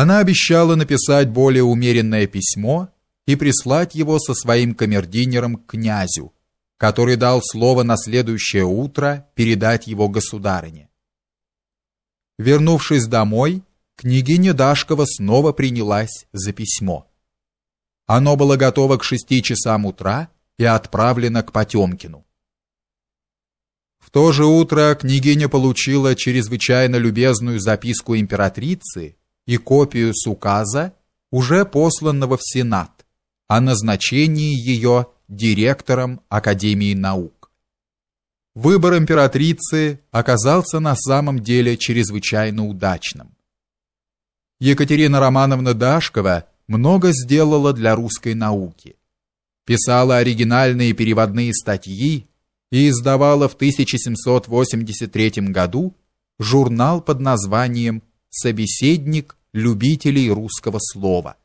Она обещала написать более умеренное письмо и прислать его со своим камердинером к князю, который дал слово на следующее утро передать его государыне. Вернувшись домой, княгиня Дашкова снова принялась за письмо. Оно было готово к шести часам утра и отправлено к Потемкину. В то же утро княгиня получила чрезвычайно любезную записку императрицы и копию с указа, уже посланного в Сенат, о назначении ее директором Академии наук. Выбор императрицы оказался на самом деле чрезвычайно удачным. Екатерина Романовна Дашкова много сделала для русской науки. Писала оригинальные переводные статьи и издавала в 1783 году журнал под названием «Собеседник любителей русского слова».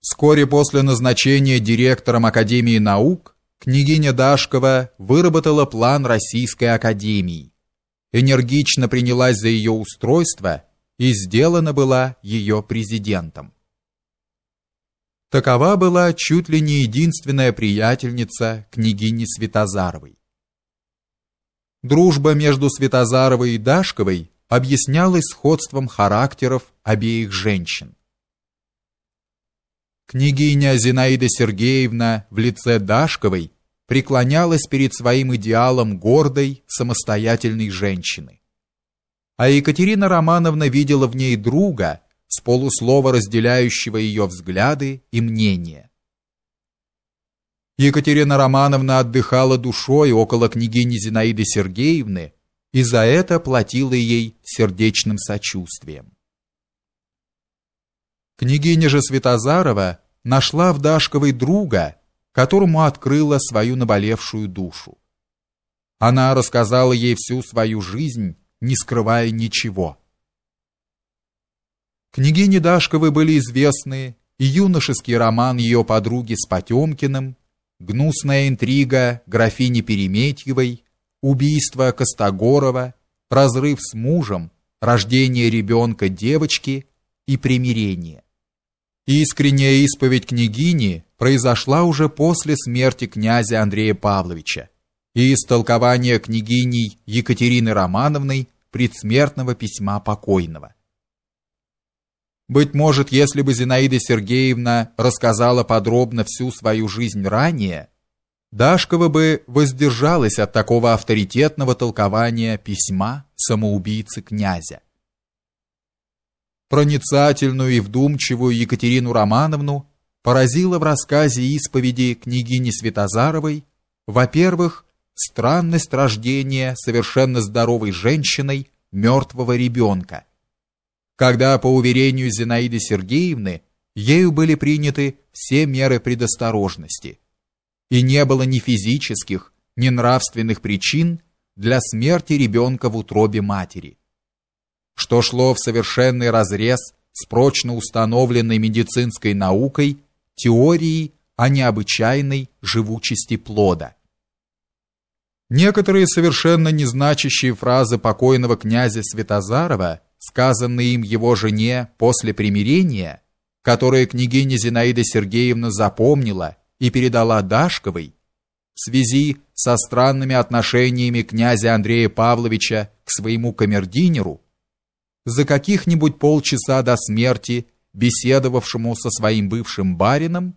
Вскоре после назначения директором Академии наук княгиня Дашкова выработала план Российской Академии, энергично принялась за ее устройство и сделана была ее президентом. Такова была чуть ли не единственная приятельница княгини Святозаровой. Дружба между Святозаровой и Дашковой объяснялась сходством характеров обеих женщин. Княгиня Зинаида Сергеевна в лице Дашковой преклонялась перед своим идеалом гордой, самостоятельной женщины. А Екатерина Романовна видела в ней друга, с полуслова разделяющего ее взгляды и мнения. Екатерина Романовна отдыхала душой около княгини Зинаиды Сергеевны и за это платила ей сердечным сочувствием. Княгиня же Святозарова нашла в Дашковой друга, которому открыла свою наболевшую душу. Она рассказала ей всю свою жизнь, не скрывая ничего. Княгине Дашковой были известны и юношеский роман ее подруги с Потемкиным, гнусная интрига графини Переметьевой, убийство Костогорова, разрыв с мужем, рождение ребенка девочки и примирение. Искренняя исповедь княгини произошла уже после смерти князя Андрея Павловича и истолкование княгиней Екатерины Романовной предсмертного письма покойного. Быть может, если бы Зинаида Сергеевна рассказала подробно всю свою жизнь ранее, Дашкова бы воздержалась от такого авторитетного толкования письма самоубийцы князя. Проницательную и вдумчивую Екатерину Романовну поразила в рассказе исповеди княгини Святозаровой, во-первых, странность рождения совершенно здоровой женщиной мертвого ребенка, когда, по уверению Зинаиды Сергеевны, ею были приняты все меры предосторожности, и не было ни физических, ни нравственных причин для смерти ребенка в утробе матери, что шло в совершенный разрез с прочно установленной медицинской наукой теорией о необычайной живучести плода. Некоторые совершенно незначащие фразы покойного князя Святозарова сказанные им его жене после примирения, которое княгиня Зинаида Сергеевна запомнила и передала Дашковой, в связи со странными отношениями князя Андрея Павловича к своему камердинеру, за каких-нибудь полчаса до смерти беседовавшему со своим бывшим барином,